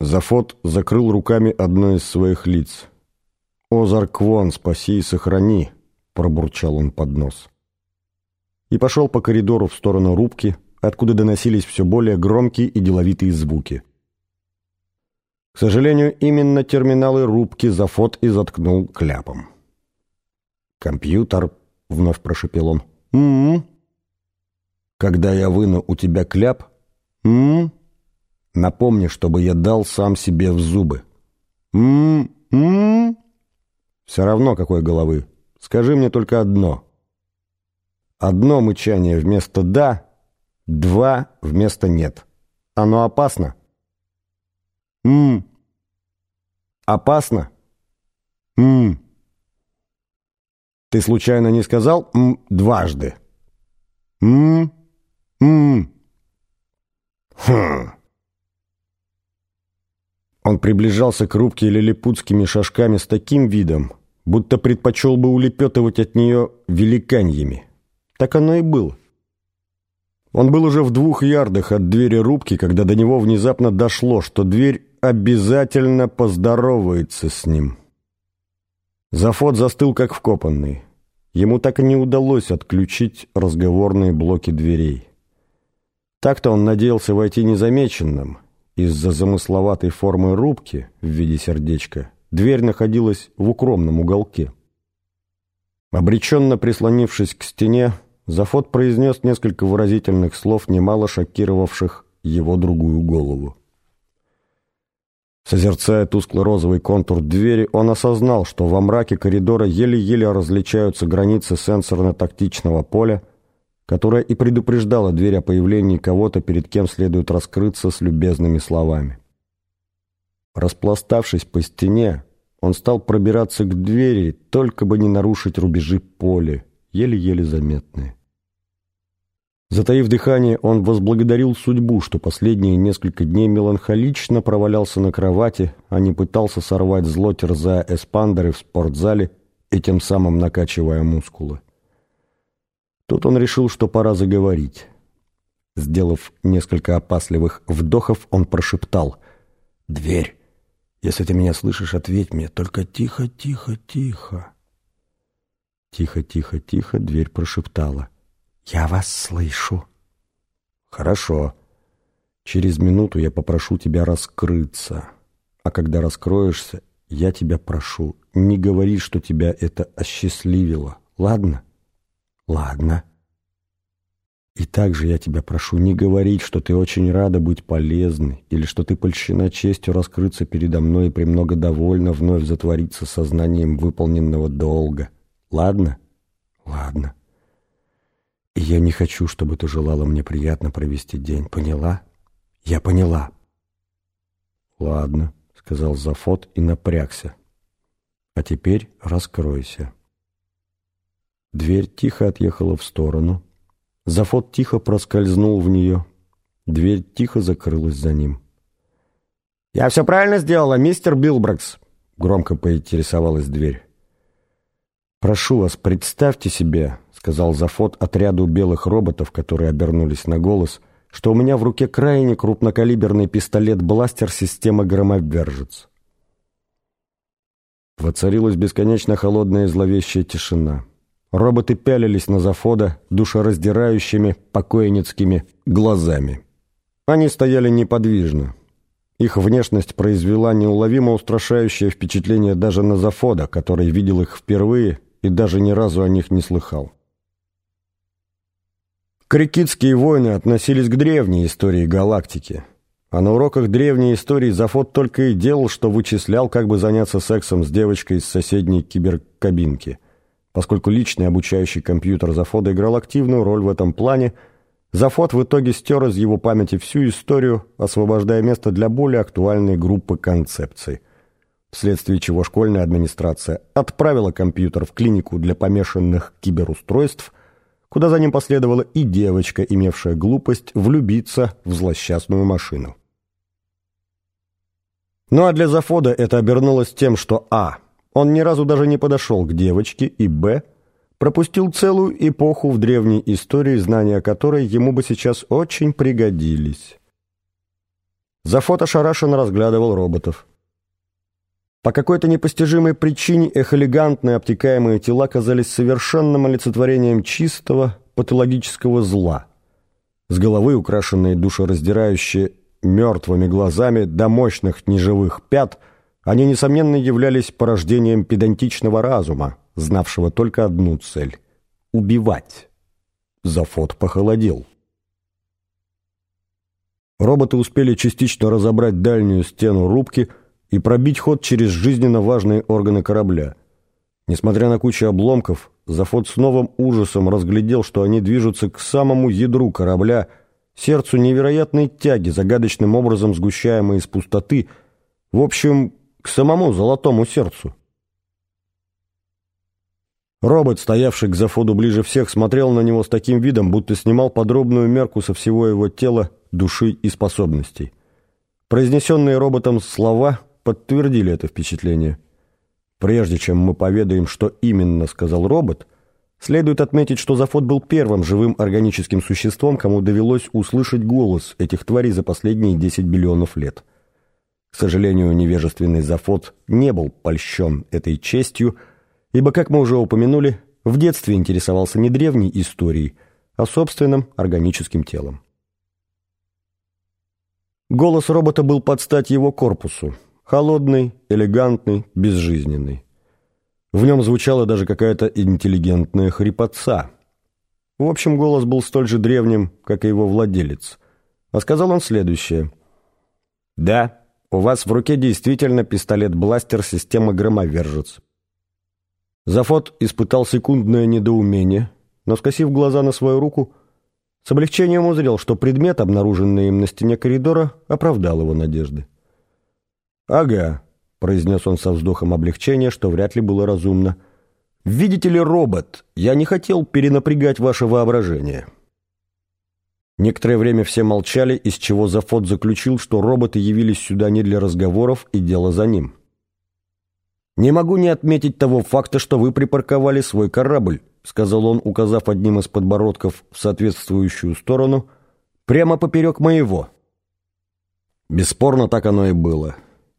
Зафот закрыл руками одно из своих лиц. «Озар Квон, спаси и сохрани!» — пробурчал он под нос. И пошел по коридору в сторону рубки, откуда доносились все более громкие и деловитые звуки. К сожалению, именно терминалы рубки Зафот и заткнул кляпом. «Компьютер», — вновь прошепел он. «М-м-м». «Когда я выну у тебя кляп, м-м-м, напомни, чтобы я дал сам себе в зубы». «М-м-м». «Все равно какой головы. Скажи мне только одно». Одно мычание вместо «да», два вместо «нет». Оно опасно? М. Опасно? М. Ты случайно не сказал «м» дважды? М. М. Хм. Он приближался к рубке лилипутскими шажками с таким видом, будто предпочел бы улепетывать от нее великаньями. Так оно и было. Он был уже в двух ярдах от двери рубки, когда до него внезапно дошло, что дверь обязательно поздоровается с ним. Зафот застыл как вкопанный. Ему так и не удалось отключить разговорные блоки дверей. Так-то он надеялся войти незамеченным. Из-за замысловатой формы рубки в виде сердечка дверь находилась в укромном уголке. Обреченно прислонившись к стене, Зафот произнес несколько выразительных слов, немало шокировавших его другую голову. Созерцая тускло-розовый контур двери, он осознал, что во мраке коридора еле-еле различаются границы сенсорно-тактичного поля, которое и предупреждало дверь о появлении кого-то, перед кем следует раскрыться с любезными словами. Распластавшись по стене, он стал пробираться к двери, только бы не нарушить рубежи поля, еле-еле заметные. Затаив дыхание, он возблагодарил судьбу, что последние несколько дней меланхолично провалялся на кровати, а не пытался сорвать зло, терзая эспандеры в спортзале и тем самым накачивая мускулы. Тут он решил, что пора заговорить. Сделав несколько опасливых вдохов, он прошептал «Дверь! Если ты меня слышишь, ответь мне, только тихо, тихо, тихо!» Тихо, тихо, тихо дверь прошептала «Я вас слышу». «Хорошо. Через минуту я попрошу тебя раскрыться. А когда раскроешься, я тебя прошу, не говори, что тебя это осчастливило. Ладно?» «Ладно». И также я тебя прошу не говорить, что ты очень рада быть полезной, или что ты польщена честью раскрыться передо мной и премного довольна вновь затвориться сознанием выполненного долга. Ладно? Ладно. И я не хочу, чтобы ты желала мне приятно провести день. Поняла? Я поняла. Ладно, сказал Зафот и напрягся. А теперь раскройся. Дверь тихо отъехала в сторону. Зафот тихо проскользнул в нее. Дверь тихо закрылась за ним. «Я все правильно сделала, мистер Билбракс?» Громко поинтересовалась дверь. «Прошу вас, представьте себе, сказал Зафот отряду белых роботов, которые обернулись на голос, что у меня в руке крайне крупнокалиберный пистолет-бластер системы «Громовержец». Воцарилась бесконечно холодная и зловещая тишина. Роботы пялились на Зафода душераздирающими покойницкими глазами. Они стояли неподвижно. Их внешность произвела неуловимо устрашающее впечатление даже на Зафода, который видел их впервые и даже ни разу о них не слыхал. Крикитские войны относились к древней истории галактики. А на уроках древней истории Зафот только и делал, что вычислял, как бы заняться сексом с девочкой из соседней киберкабинки. Поскольку личный обучающий компьютер Зафода играл активную роль в этом плане, Зафот в итоге стер из его памяти всю историю, освобождая место для более актуальной группы концепций. Вследствие чего школьная администрация отправила компьютер в клинику для помешанных киберустройств – куда за ним последовала и девочка, имевшая глупость влюбиться в злосчастную машину. Ну а для Зафода это обернулось тем, что а. Он ни разу даже не подошел к девочке, и б. пропустил целую эпоху в древней истории, знания которой ему бы сейчас очень пригодились. Зафот ошарашенно разглядывал роботов. По какой-то непостижимой причине их элегантные обтекаемые тела казались совершенным олицетворением чистого патологического зла. С головы, украшенные душераздирающие мертвыми глазами до мощных неживых пят, они, несомненно, являлись порождением педантичного разума, знавшего только одну цель — убивать. Зафот похолодел. Роботы успели частично разобрать дальнюю стену рубки и пробить ход через жизненно важные органы корабля. Несмотря на кучу обломков, Зафот с новым ужасом разглядел, что они движутся к самому ядру корабля, сердцу невероятной тяги, загадочным образом сгущаемой из пустоты, в общем, к самому золотому сердцу. Робот, стоявший к Зафоду ближе всех, смотрел на него с таким видом, будто снимал подробную мерку со всего его тела, души и способностей. Произнесенные роботом слова подтвердили это впечатление. Прежде чем мы поведаем, что именно сказал робот, следует отметить, что Зафот был первым живым органическим существом, кому довелось услышать голос этих тварей за последние 10 миллионов лет. К сожалению, невежественный Зафот не был польщен этой честью, ибо, как мы уже упомянули, в детстве интересовался не древней историей, а собственным органическим телом. Голос робота был под стать его корпусу, холодный, элегантный, безжизненный. В нем звучала даже какая-то интеллигентная хрипотца. В общем, голос был столь же древним, как и его владелец. А сказал он следующее. «Да, у вас в руке действительно пистолет-бластер системы «Громовержец». Зафот испытал секундное недоумение, но, скосив глаза на свою руку, с облегчением узрел, что предмет, обнаруженный им на стене коридора, оправдал его надежды. «Ага», — произнес он со вздохом облегчения, что вряд ли было разумно. «Видите ли, робот, я не хотел перенапрягать ваше воображение». Некоторое время все молчали, из чего Зафот заключил, что роботы явились сюда не для разговоров и дело за ним. «Не могу не отметить того факта, что вы припарковали свой корабль», сказал он, указав одним из подбородков в соответствующую сторону, «прямо поперек моего». Бесспорно, так оно и было.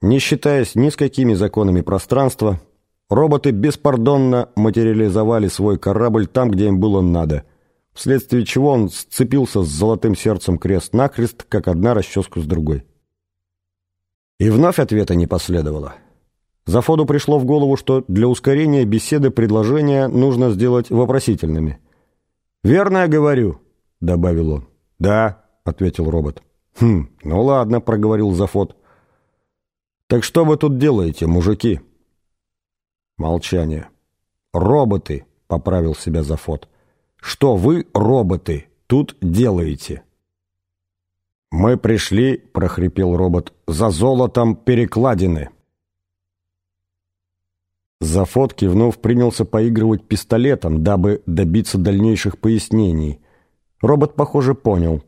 Не считаясь ни с какими законами пространства, роботы беспардонно материализовали свой корабль там, где им было надо, вследствие чего он сцепился с золотым сердцем крест-накрест, как одна расческа с другой. И вновь ответа не последовало. Зафоду пришло в голову, что для ускорения беседы предложения нужно сделать вопросительными. «Верно я говорю», — добавил он. «Да», — ответил робот. «Хм, ну ладно», — проговорил Зафот. «Так что вы тут делаете, мужики?» Молчание. «Роботы», — поправил себя Зафот. «Что вы, роботы, тут делаете?» «Мы пришли», — прохрипел робот, — «за золотом перекладины». Зафот, кивнув, принялся поигрывать пистолетом, дабы добиться дальнейших пояснений. Робот, похоже, понял.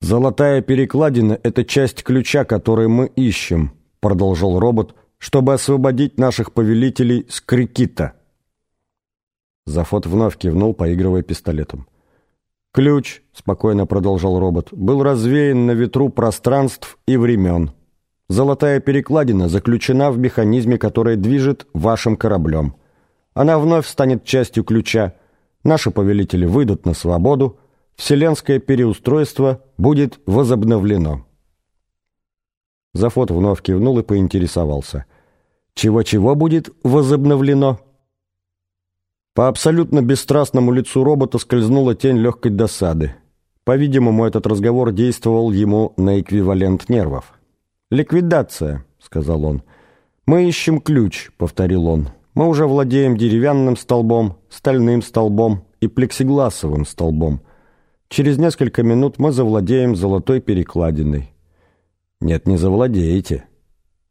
«Золотая перекладина — это часть ключа, который мы ищем», — продолжал робот, «чтобы освободить наших повелителей с крикита». Зафот вновь кивнул, поигрывая пистолетом. «Ключ», — спокойно продолжал робот, — «был развеян на ветру пространств и времен». Золотая перекладина заключена в механизме, который движет вашим кораблем. Она вновь станет частью ключа. Наши повелители выйдут на свободу. Вселенское переустройство будет возобновлено. Зафот вновь кивнул и поинтересовался. Чего-чего будет возобновлено? По абсолютно бесстрастному лицу робота скользнула тень легкой досады. По-видимому, этот разговор действовал ему на эквивалент нервов. «Ликвидация», — сказал он. «Мы ищем ключ», — повторил он. «Мы уже владеем деревянным столбом, стальным столбом и плексигласовым столбом. Через несколько минут мы завладеем золотой перекладиной». «Нет, не завладеете».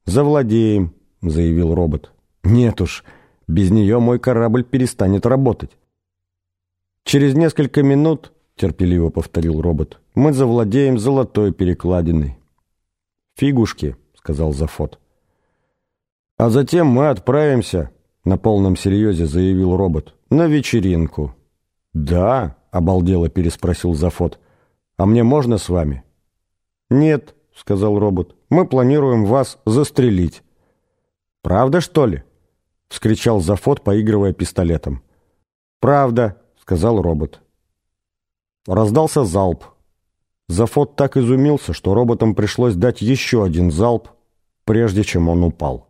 «Завладеем», — заявил робот. «Нет уж, без нее мой корабль перестанет работать». «Через несколько минут», — терпеливо повторил робот, — «мы завладеем золотой перекладиной». «Фигушки», — сказал Зафот. «А затем мы отправимся», — на полном серьезе заявил робот, — «на вечеринку». «Да», — обалдело переспросил Зафот. «А мне можно с вами?» «Нет», — сказал робот. «Мы планируем вас застрелить». «Правда, что ли?» — вскричал Зафот, поигрывая пистолетом. «Правда», — сказал робот. Раздался залп. Зафот так изумился, что роботам пришлось дать еще один залп, прежде чем он упал.